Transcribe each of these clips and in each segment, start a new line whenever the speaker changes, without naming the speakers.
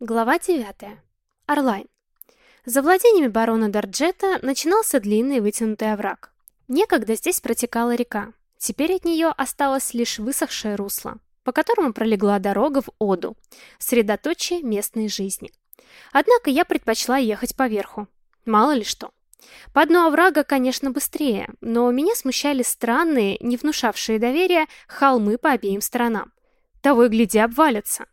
Глава 9. Орлайн. За владениями барона Дарджета начинался длинный вытянутый овраг. Некогда здесь протекала река. Теперь от нее осталось лишь высохшее русло, по которому пролегла дорога в Оду, средоточие местной жизни. Однако я предпочла ехать по верху. Мало ли что. По дну оврага, конечно, быстрее, но меня смущали странные, не внушавшие доверия, холмы по обеим сторонам. Того и гляди обвалятся.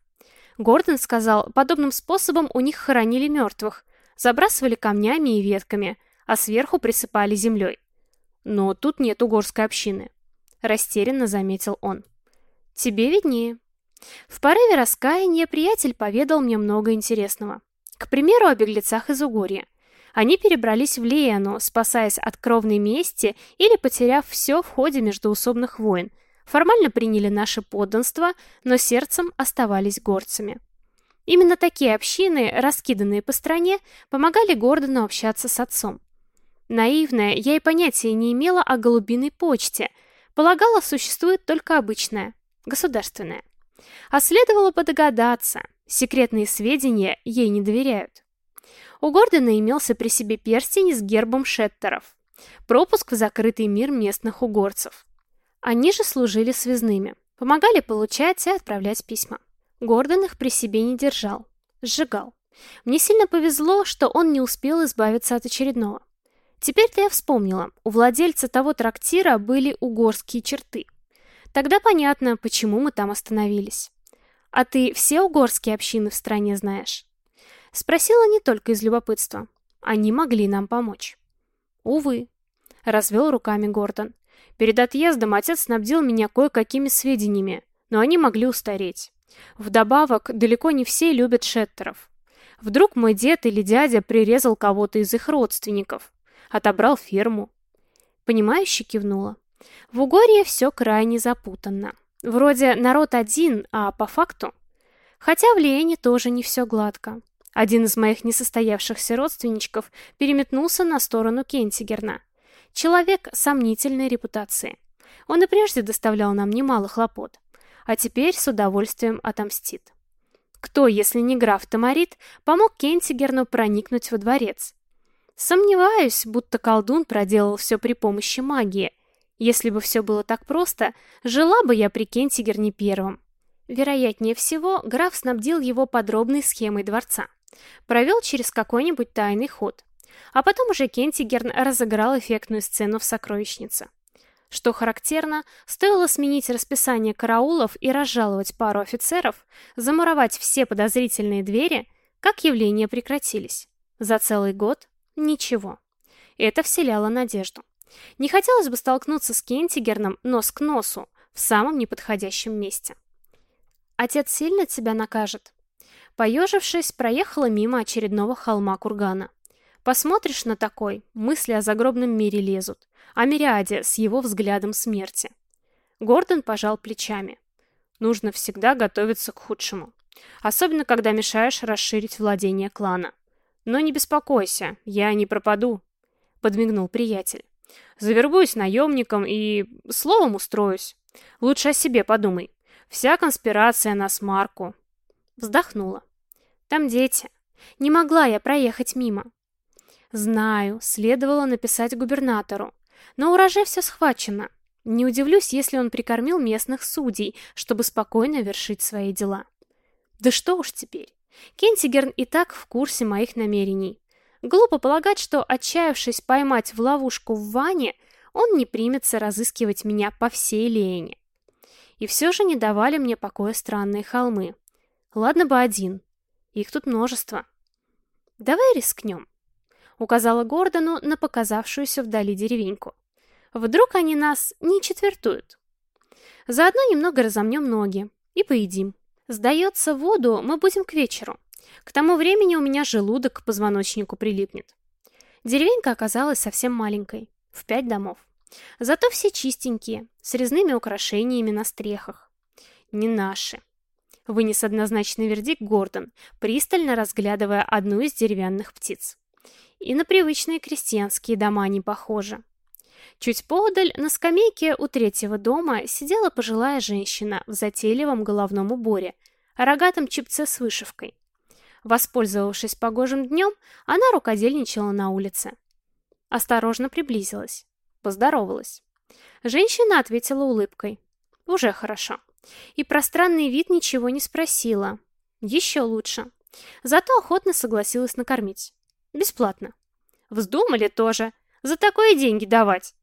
Гордон сказал, подобным способом у них хоронили мертвых, забрасывали камнями и ветками, а сверху присыпали землей. Но тут нет угорской общины. Растерянно заметил он. Тебе виднее. В порыве раскаяния приятель поведал мне много интересного. К примеру, о беглецах из Угорья. Они перебрались в Леяну, спасаясь от кровной мести или потеряв все в ходе междоусобных войн – формально приняли наше подданство, но сердцем оставались горцами. Именно такие общины, раскиданные по стране, помогали Гордону общаться с отцом. Наивная, я и понятия не имела о голубиной почте, полагала, существует только обычная, государственная. А следовало бы догадаться, секретные сведения ей не доверяют. У Гордона имелся при себе перстень с гербом шеттеров, пропуск в закрытый мир местных угорцев. Они же служили связными, помогали получать и отправлять письма. Гордон их при себе не держал, сжигал. Мне сильно повезло, что он не успел избавиться от очередного. Теперь-то я вспомнила, у владельца того трактира были угорские черты. Тогда понятно, почему мы там остановились. А ты все угорские общины в стране знаешь? Спросила не только из любопытства. Они могли нам помочь. Увы, развел руками Гордон. Перед отъездом отец снабдил меня кое-какими сведениями, но они могли устареть. Вдобавок, далеко не все любят шеттеров. Вдруг мой дед или дядя прирезал кого-то из их родственников, отобрал ферму. Понимающе кивнула. В Угорье все крайне запутанно. Вроде народ один, а по факту... Хотя в Лиене тоже не все гладко. Один из моих несостоявшихся родственничков переметнулся на сторону Кентигерна. Человек сомнительной репутации. Он и прежде доставлял нам немало хлопот, а теперь с удовольствием отомстит. Кто, если не граф Тамарит, помог Кентигерну проникнуть во дворец? Сомневаюсь, будто колдун проделал все при помощи магии. Если бы все было так просто, жила бы я при Кентигерне первым. Вероятнее всего, граф снабдил его подробной схемой дворца. Провел через какой-нибудь тайный ход. А потом уже Кентигерн разыграл эффектную сцену в сокровищнице. Что характерно, стоило сменить расписание караулов и разжаловать пару офицеров, замуровать все подозрительные двери, как явления прекратились. За целый год ничего. Это вселяло надежду. Не хотелось бы столкнуться с Кентигерном нос к носу в самом неподходящем месте. Отец сильно тебя накажет. Поежившись, проехала мимо очередного холма кургана. Посмотришь на такой, мысли о загробном мире лезут, о Мириаде с его взглядом смерти. Гордон пожал плечами. Нужно всегда готовиться к худшему. Особенно, когда мешаешь расширить владение клана. Но не беспокойся, я не пропаду, подмигнул приятель. Завербуюсь наемником и... словом устроюсь. Лучше о себе подумай. Вся конспирация на смарку. Вздохнула. Там дети. Не могла я проехать мимо. Знаю, следовало написать губернатору. Но урожай все схвачено. Не удивлюсь, если он прикормил местных судей, чтобы спокойно вершить свои дела. Да что уж теперь. Кентигерн и так в курсе моих намерений. Глупо полагать, что, отчаявшись поймать в ловушку в ванне, он не примется разыскивать меня по всей Леяне. И все же не давали мне покоя странные холмы. Ладно бы один. Их тут множество. Давай рискнем указала Гордону на показавшуюся вдали деревеньку. Вдруг они нас не четвертуют. Заодно немного разомнем ноги и поедим. Сдается, воду мы будем к вечеру. К тому времени у меня желудок к позвоночнику прилипнет. Деревенька оказалась совсем маленькой, в пять домов. Зато все чистенькие, с резными украшениями на стрехах. Не наши. Вынес однозначный вердикт Гордон, пристально разглядывая одну из деревянных птиц и на привычные крестьянские дома не похоже. Чуть поодаль, на скамейке у третьего дома, сидела пожилая женщина в затейливом головном уборе, рогатом чепце с вышивкой. Воспользовавшись погожим днем, она рукодельничала на улице. Осторожно приблизилась. Поздоровалась. Женщина ответила улыбкой. Уже хорошо. И про странный вид ничего не спросила. Еще лучше. Зато охотно согласилась накормить. Бесплатно. Вздумали тоже. За такое деньги давать.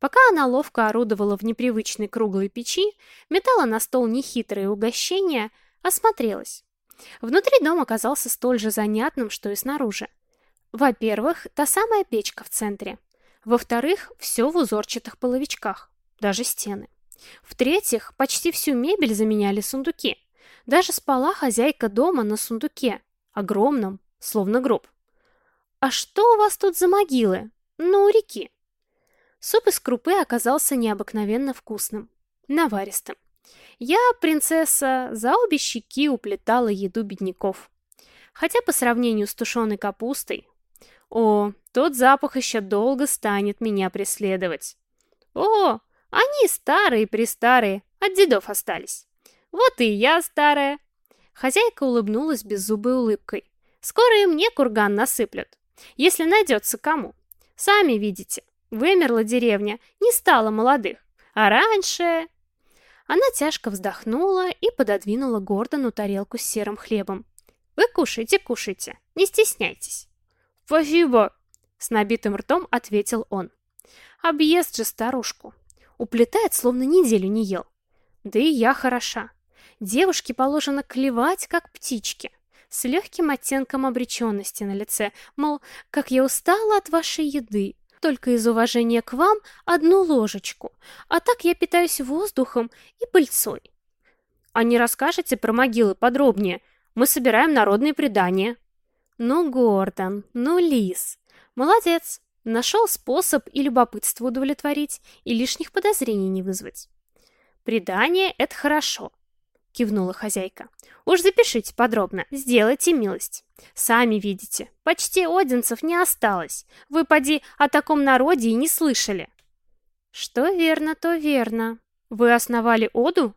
Пока она ловко орудовала в непривычной круглой печи, метала на стол нехитрые угощения, осмотрелась. Внутри дом оказался столь же занятным, что и снаружи. Во-первых, та самая печка в центре. Во-вторых, все в узорчатых половичках, даже стены. В-третьих, почти всю мебель заменяли сундуки. Даже спала хозяйка дома на сундуке, огромном, словно гроб. «А что у вас тут за могилы? Ну, у реки?» Суп из крупы оказался необыкновенно вкусным, наваристым. Я, принцесса, за обе щеки уплетала еду бедняков. Хотя по сравнению с тушеной капустой... О, тот запах еще долго станет меня преследовать. О, они старые-престарые, от дедов остались. Вот и я старая. Хозяйка улыбнулась беззубой улыбкой. Скоро и мне курган насыплют, если найдется кому. Сами видите, Вымерла деревня, не стало молодых. А раньше... Она тяжко вздохнула и пододвинула Гордону тарелку с серым хлебом. «Вы кушайте, кушайте, не стесняйтесь». «Спасибо!» — с набитым ртом ответил он. «Объест же старушку. Уплетает, словно неделю не ел. Да и я хороша. Девушке положено клевать, как птички, с легким оттенком обреченности на лице, мол, как я устала от вашей еды, только из уважения к вам одну ложечку, а так я питаюсь воздухом и пыльцой. А не расскажете про могилы подробнее? Мы собираем народные предания. Ну, Гордон, ну, Лис. Молодец. Нашел способ и любопытство удовлетворить, и лишних подозрений не вызвать. Предание — это хорошо, кивнула хозяйка. Уж запишите подробно, сделайте милость. Сами видите, почти одинцев не осталось. Вы, поди, о таком народе и не слышали. Что верно, то верно. Вы основали Оду?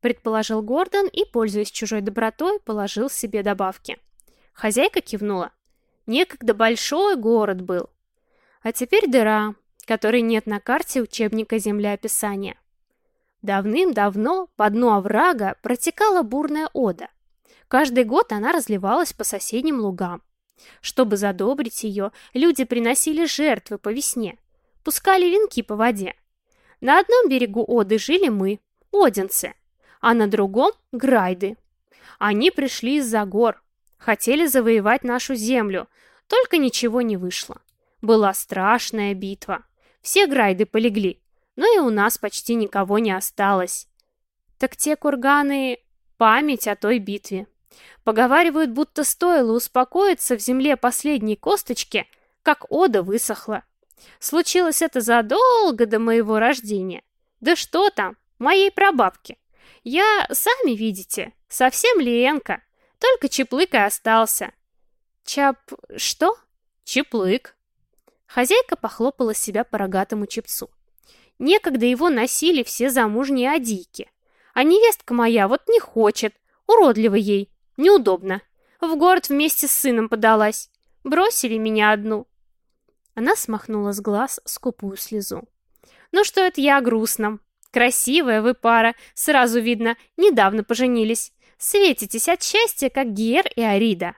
Предположил Гордон и, пользуясь чужой добротой, положил себе добавки. Хозяйка кивнула. Некогда большой город был. А теперь дыра, которой нет на карте учебника землеописания. Давным-давно по дну оврага протекала бурная ода. Каждый год она разливалась по соседним лугам. Чтобы задобрить ее, люди приносили жертвы по весне, пускали венки по воде. На одном берегу Оды жили мы, одинцы, а на другом – грайды. Они пришли из-за гор, хотели завоевать нашу землю, только ничего не вышло. Была страшная битва. Все грайды полегли, но и у нас почти никого не осталось. Так те курганы — память о той битве. Поговаривают, будто стоило успокоиться в земле последней косточки, как ода высохла. Случилось это задолго до моего рождения. Да что там, моей прабабки. Я, сами видите, совсем Ленка, только Чеплык и остался. Чап... что? Чеплык. Хозяйка похлопала себя по рогатому чепцу. Некогда его носили все замужние адийки. А невестка моя вот не хочет, уродливо ей, неудобно. В город вместе с сыном подалась. Бросили меня одну. Она смахнула с глаз скупую слезу. Ну что это я о грустном? Красивая вы пара, сразу видно, недавно поженились. Светитесь от счастья, как Гер и Арида.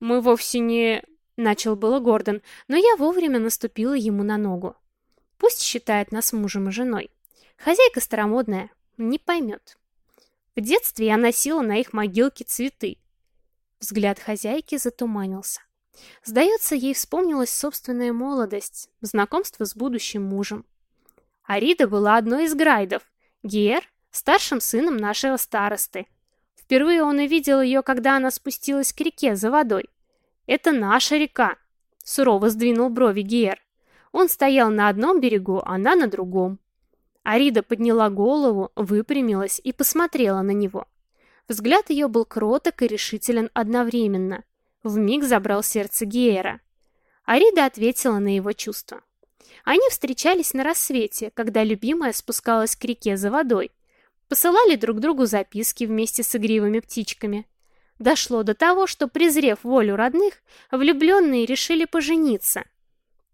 Мы вовсе не... Начал было Гордон, но я вовремя наступила ему на ногу. Пусть считает нас мужем и женой. Хозяйка старомодная, не поймет. В детстве я носила на их могилке цветы. Взгляд хозяйки затуманился. Сдается, ей вспомнилась собственная молодость, знакомство с будущим мужем. Арида была одной из грайдов, Гер – старшим сыном нашего старосты. Впервые он увидел ее, когда она спустилась к реке за водой. «Это наша река», – сурово сдвинул брови Гер. Он стоял на одном берегу, она на другом. Арида подняла голову, выпрямилась и посмотрела на него. Взгляд ее был кроток и решителен одновременно. Вмиг забрал сердце Геера. Арида ответила на его чувства. Они встречались на рассвете, когда любимая спускалась к реке за водой. Посылали друг другу записки вместе с игривыми птичками. Дошло до того, что, презрев волю родных, влюбленные решили пожениться.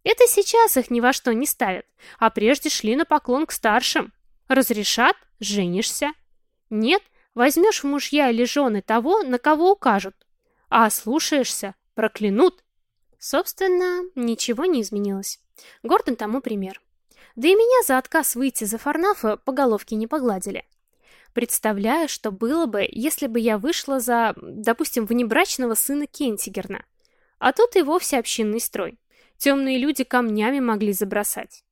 Это сейчас их ни во что не ставят, а прежде шли на поклон к старшим. Разрешат – женишься. Нет – возьмешь в мужья или жены того, на кого укажут. А слушаешься – проклянут. Собственно, ничего не изменилось. Гордон тому пример. Да и меня за отказ выйти за Фарнафа по головке не погладили. Представляю, что было бы, если бы я вышла за, допустим, внебрачного сына Кентигерна. А тут и вовсе общинный строй. Темные люди камнями могли забросать.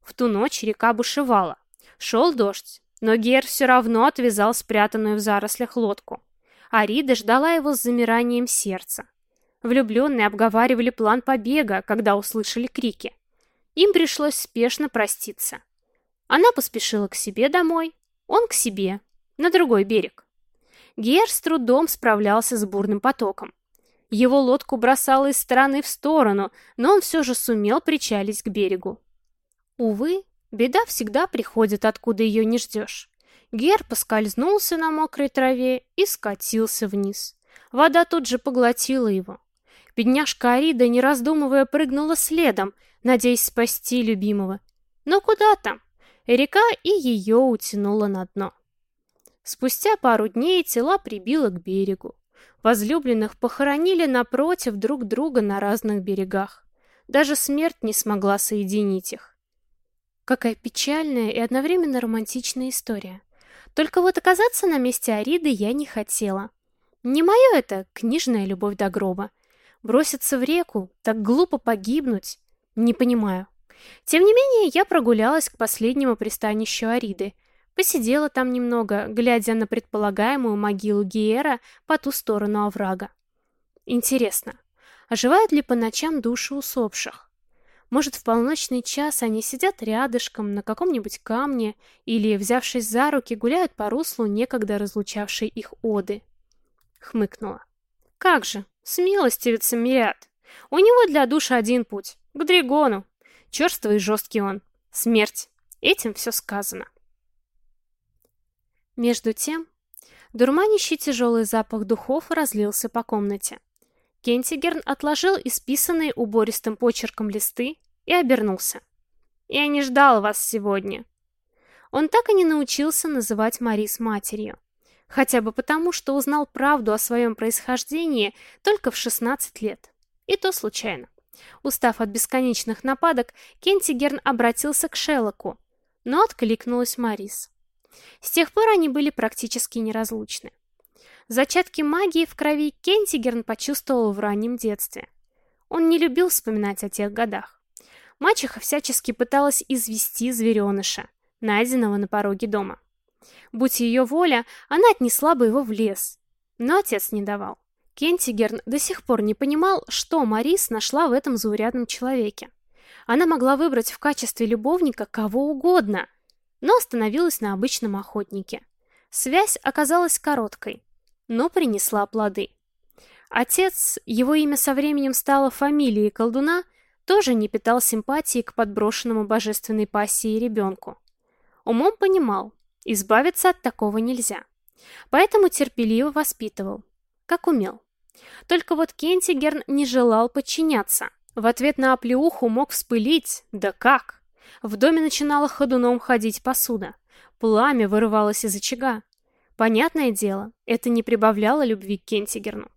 В ту ночь река бушевала. Шел дождь, но Гер все равно отвязал спрятанную в зарослях лодку. Арида ждала его с замиранием сердца. Влюбленные обговаривали план побега, когда услышали крики. Им пришлось спешно проститься. Она поспешила к себе домой, он к себе, на другой берег. Гер с трудом справлялся с бурным потоком. Его лодку бросало из стороны в сторону, но он все же сумел причалить к берегу. Увы, беда всегда приходит, откуда ее не ждешь. Гер поскользнулся на мокрой траве и скатился вниз. Вода тут же поглотила его. Бедняжка Арида, не раздумывая, прыгнула следом, надеясь спасти любимого. Но куда там? Река и ее утянула на дно. Спустя пару дней тела прибило к берегу. Возлюбленных похоронили напротив друг друга на разных берегах. Даже смерть не смогла соединить их. Какая печальная и одновременно романтичная история. Только вот оказаться на месте Ариды я не хотела. Не мое это книжная любовь до гроба. Броситься в реку, так глупо погибнуть. Не понимаю. Тем не менее, я прогулялась к последнему пристанищу Ариды. Посидела там немного, глядя на предполагаемую могилу Гиера по ту сторону оврага. Интересно, оживают ли по ночам души усопших? Может, в полночный час они сидят рядышком на каком-нибудь камне или, взявшись за руки, гуляют по руслу некогда разлучавшей их оды? Хмыкнула. Как же, смелостивится Мириад. У него для души один путь — к Дригону. Черствый и жесткий он. Смерть. Этим все сказано. Между тем, дурманящий тяжелый запах духов разлился по комнате. Кентигерн отложил исписанные убористым почерком листы и обернулся. «Я не ждал вас сегодня». Он так и не научился называть Марис матерью. Хотя бы потому, что узнал правду о своем происхождении только в 16 лет. И то случайно. Устав от бесконечных нападок, Кентигерн обратился к Шеллоку, но откликнулась Марис. С тех пор они были практически неразлучны. Зачатки магии в крови Кентигерн почувствовал в раннем детстве. Он не любил вспоминать о тех годах. Мачеха всячески пыталась извести звереныша, найденного на пороге дома. Будь ее воля, она отнесла бы его в лес, но отец не давал. Кентигерн до сих пор не понимал, что Марис нашла в этом заурядном человеке. Она могла выбрать в качестве любовника кого угодно, но остановилась на обычном охотнике. Связь оказалась короткой, но принесла плоды. Отец, его имя со временем стало фамилией колдуна, тоже не питал симпатии к подброшенному божественной пассии ребенку. Умом понимал, избавиться от такого нельзя. Поэтому терпеливо воспитывал, как умел. Только вот Кентигерн не желал подчиняться. В ответ на оплеуху мог вспылить, да как. В доме начинала ходуном ходить посуда. Пламя вырывалось из очага. Понятное дело, это не прибавляло любви к Кентигерну.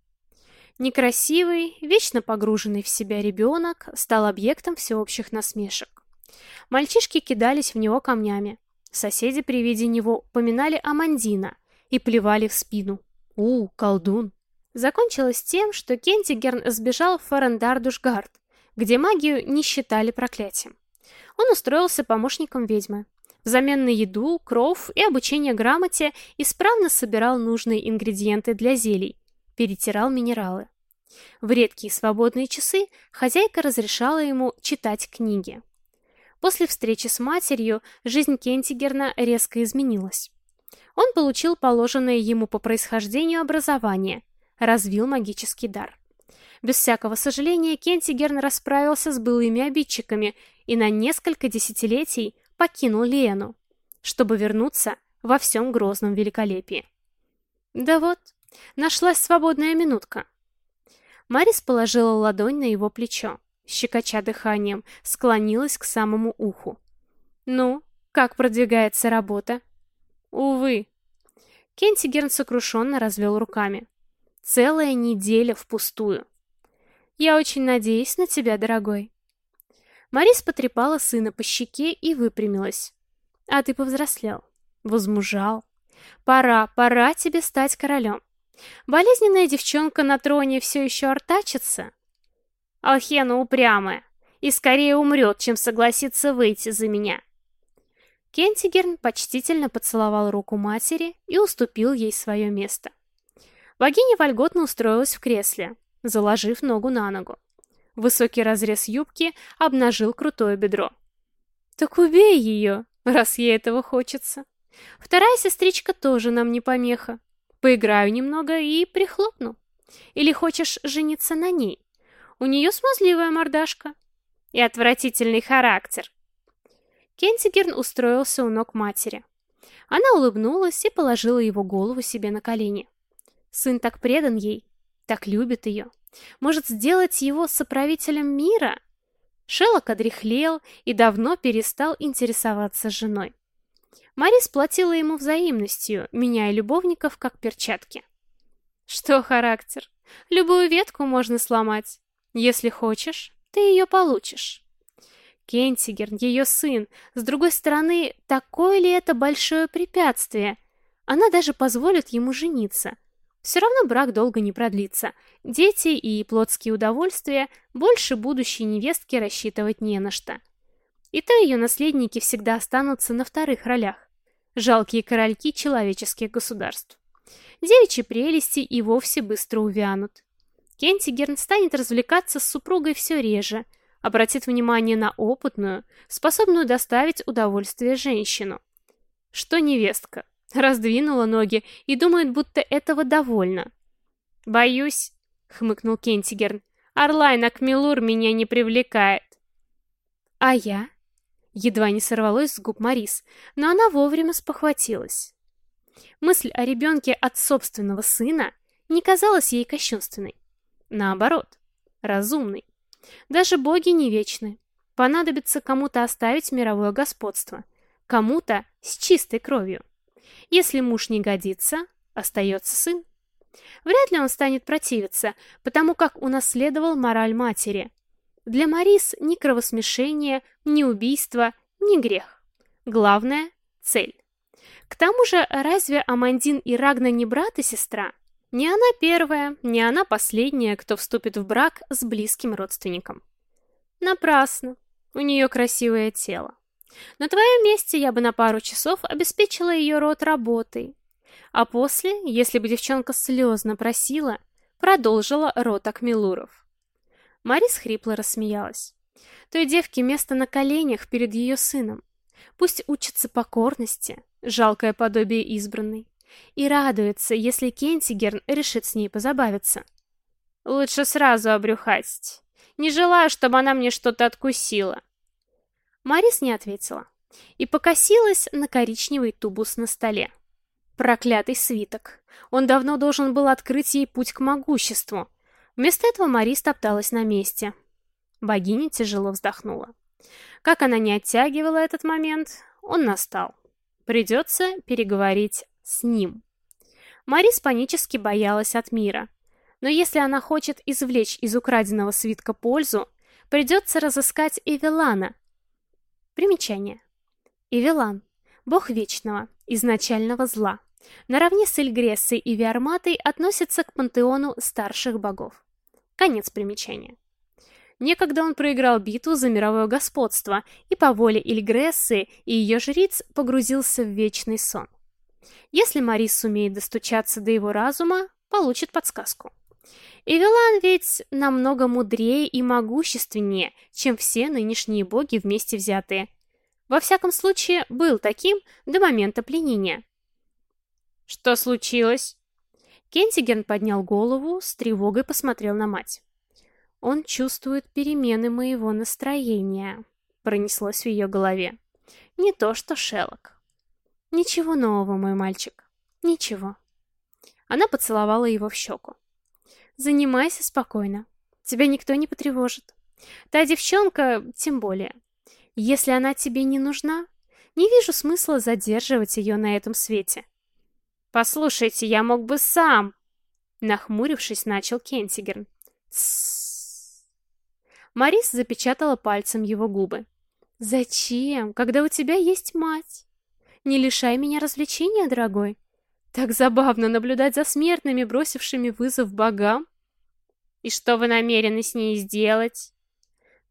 Некрасивый, вечно погруженный в себя ребенок стал объектом всеобщих насмешек. Мальчишки кидались в него камнями. Соседи при виде него поминали Амандина и плевали в спину. «У, колдун!» закончилось тем, что Кентигерн сбежал в Фарендардушгард, где магию не считали проклятием. Он устроился помощником ведьмы. Взамен на еду, кров и обучение грамоте исправно собирал нужные ингредиенты для зелий, перетирал минералы. В редкие свободные часы хозяйка разрешала ему читать книги. После встречи с матерью жизнь Кентигерна резко изменилась. Он получил положенное ему по происхождению образование развил магический дар. Без всякого сожаления Кентигерн расправился с былыми обидчиками и на несколько десятилетий покинул Лену, чтобы вернуться во всем грозном великолепии. Да вот, Нашлась свободная минутка. Марис положила ладонь на его плечо, щекоча дыханием, склонилась к самому уху. «Ну, как продвигается работа?» «Увы». Кентигерн сокрушенно развел руками. «Целая неделя впустую». «Я очень надеюсь на тебя, дорогой». Марис потрепала сына по щеке и выпрямилась. «А ты повзрослел, возмужал. Пора, пора тебе стать королем. Болезненная девчонка на троне все еще артачится. Алхена упрямая и скорее умрет, чем согласится выйти за меня. Кентигерн почтительно поцеловал руку матери и уступил ей свое место. Богиня вольготно устроилась в кресле, заложив ногу на ногу. Высокий разрез юбки обнажил крутое бедро. «Так убей ее, раз ей этого хочется. Вторая сестричка тоже нам не помеха. Поиграю немного и прихлопну. Или хочешь жениться на ней? У нее смазливая мордашка. И отвратительный характер. Кентигерн устроился у ног матери. Она улыбнулась и положила его голову себе на колени. Сын так предан ей, так любит ее. Может сделать его соправителем мира? Шелок одряхлел и давно перестал интересоваться женой. Марис платила ему взаимностью, меняя любовников как перчатки. Что характер? Любую ветку можно сломать. Если хочешь, ты ее получишь. Кентигерн, ее сын, с другой стороны, такое ли это большое препятствие? Она даже позволит ему жениться. Все равно брак долго не продлится. Дети и плотские удовольствия больше будущей невестки рассчитывать не на что. И то ее наследники всегда останутся на вторых ролях жалкие корольки человеческих государств. Девичьи прелести и вовсе быстро увянут. Кентигерн станет развлекаться с супругой все реже, обратит внимание на опытную, способную доставить удовольствие женщину. Что невестка? Раздвинула ноги и думает, будто этого довольно. «Боюсь», — хмыкнул Кентигерн, — «Орлайн Акмелур меня не привлекает». «А я?» Едва не сорвалось с губ Марис, но она вовремя спохватилась. Мысль о ребенке от собственного сына не казалась ей кощунственной. Наоборот, разумной. Даже боги не вечны. Понадобится кому-то оставить мировое господство. Кому-то с чистой кровью. Если муж не годится, остается сын. Вряд ли он станет противиться, потому как унаследовал мораль матери, для Марис ни кровосмешение, ни убийство, ни грех. Главное — цель. К тому же, разве Амандин и Рагна не брат и сестра? Не она первая, не она последняя, кто вступит в брак с близким родственником. Напрасно. У нее красивое тело. На твоем месте я бы на пару часов обеспечила ее род работой. А после, если бы девчонка слезно просила, продолжила род Акмелуров. Марис хрипло рассмеялась. Той девке место на коленях перед ее сыном. Пусть учится покорности, жалкое подобие избранной. И радуется, если Кентигерн решит с ней позабавиться. Лучше сразу обрюхатить. Не желаю, чтобы она мне что-то откусила. Марис не ответила и покосилась на коричневый тубус на столе. Проклятый свиток. Он давно должен был открыть ей путь к могуществу, Вместо этого Мари стопталась на месте. Богиня тяжело вздохнула. Как она не оттягивала этот момент, он настал. Придется переговорить с ним. Марис панически боялась от мира. Но если она хочет извлечь из украденного свитка пользу, придется разыскать Эвелана. Примечание. Эвелан – бог вечного, изначального зла. Наравне с Эльгрессой и Виарматой относится к пантеону старших богов. Конец примечания. Некогда он проиграл битву за мировое господство и по воле Ильгрессы и ее жриц погрузился в вечный сон. Если Марис сумеет достучаться до его разума, получит подсказку. Эвелан ведь намного мудрее и могущественнее, чем все нынешние боги вместе взятые. Во всяком случае, был таким до момента пленения. «Что случилось?» Кентиген поднял голову, с тревогой посмотрел на мать. «Он чувствует перемены моего настроения», — пронеслось в ее голове. «Не то что Шеллок». «Ничего нового, мой мальчик. Ничего». Она поцеловала его в щеку. «Занимайся спокойно. Тебя никто не потревожит. Та девчонка тем более. Если она тебе не нужна, не вижу смысла задерживать ее на этом свете». «Послушайте, я мог бы сам!» Нахмурившись, начал Кентигерн. Марис запечатала пальцем его губы. «Зачем, когда у тебя есть мать? Не лишай меня развлечения, дорогой. Так забавно наблюдать за смертными, бросившими вызов богам. И что вы намерены с ней сделать?»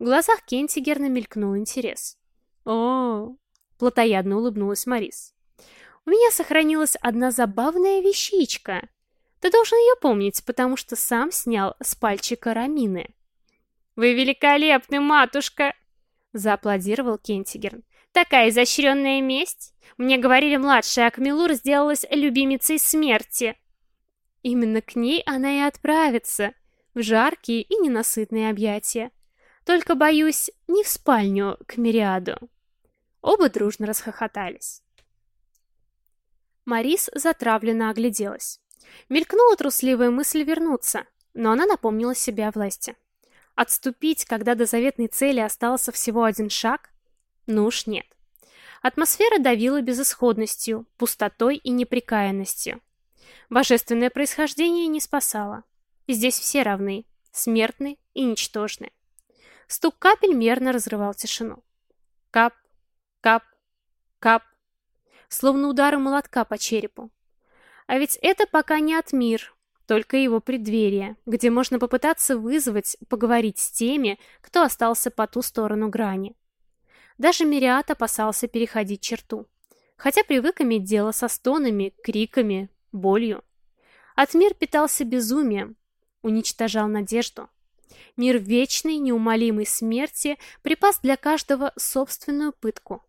В глазах Кентигерна мелькнул интерес. «О, плотоядно улыбнулась Марис. «У меня сохранилась одна забавная вещичка. Ты должен ее помнить, потому что сам снял с пальчика Рамины». «Вы великолепны, матушка!» Зааплодировал Кентигерн. «Такая изощренная месть! Мне говорили, младшая Акмелур сделалась любимицей смерти!» Именно к ней она и отправится, в жаркие и ненасытные объятия. Только, боюсь, не в спальню к Мириаду. Оба дружно расхохотались. Марис затравленно огляделась. Мелькнула трусливая мысль вернуться, но она напомнила себе о власти. Отступить, когда до заветной цели остался всего один шаг? Ну уж нет. Атмосфера давила безысходностью, пустотой и неприкаянностью. Божественное происхождение не спасало. Здесь все равны, смертны и ничтожны. Стук капель мерно разрывал тишину. Кап, кап, кап. Словно удары молотка по черепу. А ведь это пока не от мир, только его преддверие, где можно попытаться вызвать, поговорить с теми, кто остался по ту сторону грани. Даже Мириат опасался переходить черту, хотя привык иметь дело со стонами, криками, болью. Атмир питался безумием, уничтожал надежду. Мир вечной, неумолимой смерти припас для каждого собственную пытку.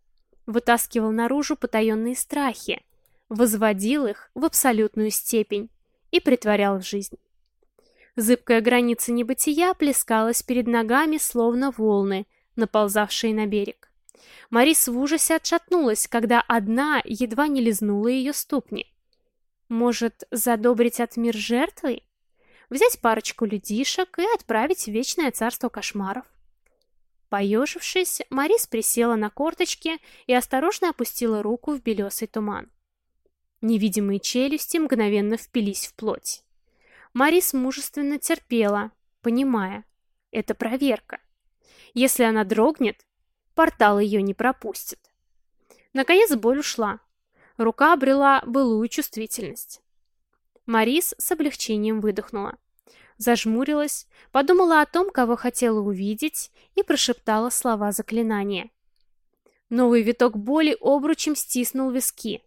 Вытаскивал наружу потаенные страхи, возводил их в абсолютную степень и притворял в жизнь. Зыбкая граница небытия плескалась перед ногами, словно волны, наползавшие на берег. Марис в ужасе отшатнулась, когда одна едва не лизнула ее ступни. Может, задобрить от мир жертвой? Взять парочку людишек и отправить в вечное царство кошмаров? Поежившись, Марис присела на корточки и осторожно опустила руку в белесый туман. Невидимые челюсти мгновенно впились в плоть. Марис мужественно терпела, понимая, это проверка. Если она дрогнет, портал ее не пропустит. Наконец боль ушла. Рука обрела былую чувствительность. Марис с облегчением выдохнула. Зажмурилась, подумала о том, кого хотела увидеть, и прошептала слова заклинания. Новый виток боли обручем стиснул виски.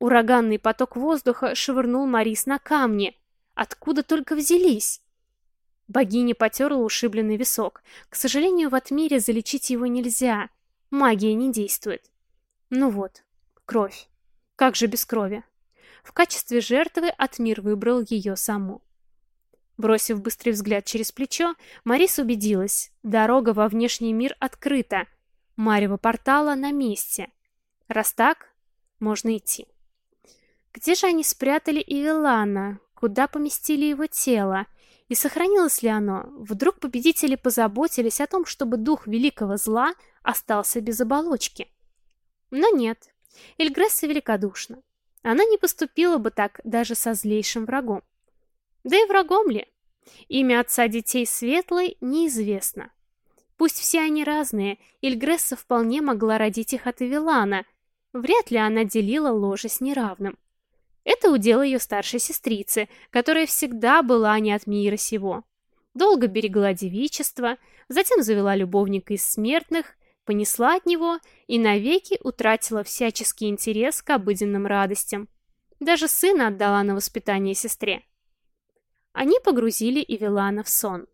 Ураганный поток воздуха швырнул Марис на камни. Откуда только взялись? Богиня потерла ушибленный висок. К сожалению, в Атмире залечить его нельзя. Магия не действует. Ну вот, кровь. Как же без крови? В качестве жертвы Атмир выбрал ее саму. Бросив быстрый взгляд через плечо, Марис убедилась, дорога во внешний мир открыта. Марево портала на месте. Раз так, можно идти. Где же они спрятали Ивелана? Куда поместили его тело? И сохранилось ли оно? Вдруг победители позаботились о том, чтобы дух великого зла остался без оболочки? Но нет. Эльгресса великодушна. Она не поступила бы так даже со злейшим врагом. Да и врагом ли? Имя отца детей Светлой неизвестно. Пусть все они разные, Ильгресса вполне могла родить их от Эвелана. Вряд ли она делила ложе с неравным. Это удел ее старшей сестрицы, которая всегда была не от мира сего. Долго берегла девичество, затем завела любовника из смертных, понесла от него и навеки утратила всяческий интерес к обыденным радостям. Даже сына отдала на воспитание сестре. Они погрузили Ивелана в сон.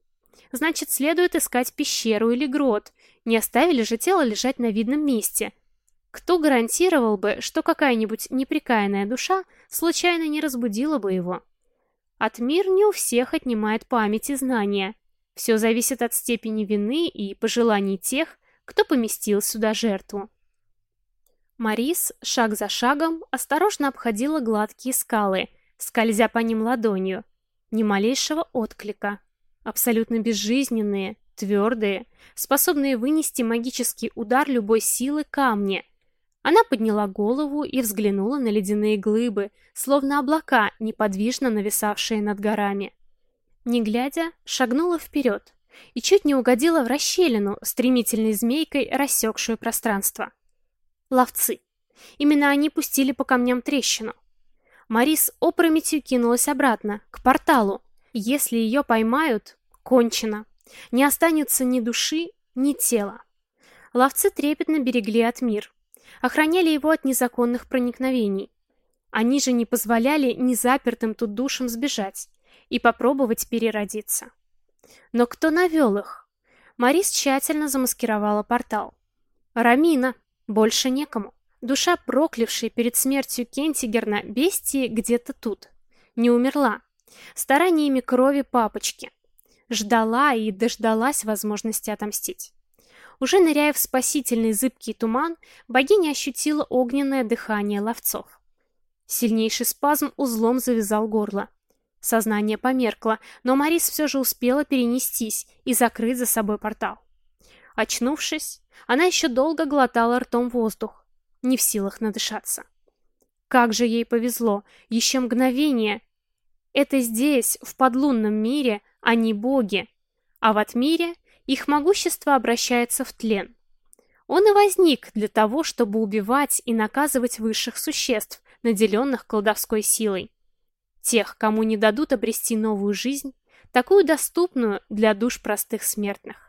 Значит, следует искать пещеру или грот, не оставили же тело лежать на видном месте – кто гарантировал бы, что какая-нибудь неприкаянная душа случайно не разбудила бы его? Атмир не у всех отнимает память и знания. Все зависит от степени вины и пожеланий тех, кто поместил сюда жертву. Марис шаг за шагом осторожно обходила гладкие скалы, скользя по ним ладонью. Ни малейшего отклика. Абсолютно безжизненные, твердые, способные вынести магический удар любой силы камни. Она подняла голову и взглянула на ледяные глыбы, словно облака, неподвижно нависавшие над горами. Не глядя, шагнула вперед и чуть не угодила в расщелину, стремительной змейкой рассекшую пространство. Ловцы. Именно они пустили по камням трещину. Марис опрометью кинулась обратно, к порталу. Если ее поймают, кончено. Не останется ни души, ни тела. Ловцы трепетно берегли от мир. Охраняли его от незаконных проникновений. Они же не позволяли незапертым тут душам сбежать и попробовать переродиться. Но кто навел их? Марис тщательно замаскировала портал. Рамина. Больше некому. Душа, проклявшей перед смертью Кентигерна, бестии где-то тут. Не умерла. Стараниями крови папочки. Ждала и дождалась возможности отомстить. Уже ныряя в спасительный зыбкий туман, богиня ощутила огненное дыхание ловцов. Сильнейший спазм узлом завязал горло. Сознание померкло, но Марис все же успела перенестись и закрыть за собой портал. Очнувшись, она еще долго глотала ртом воздух, не в силах надышаться. Как же ей повезло, еще мгновение. Это здесь, в подлунном мире, они боги, а в отмире их могущество обращается в тлен. Он и возник для того, чтобы убивать и наказывать высших существ, наделенных колдовской силой. Тех, кому не дадут обрести новую жизнь, такую доступную для душ простых смертных.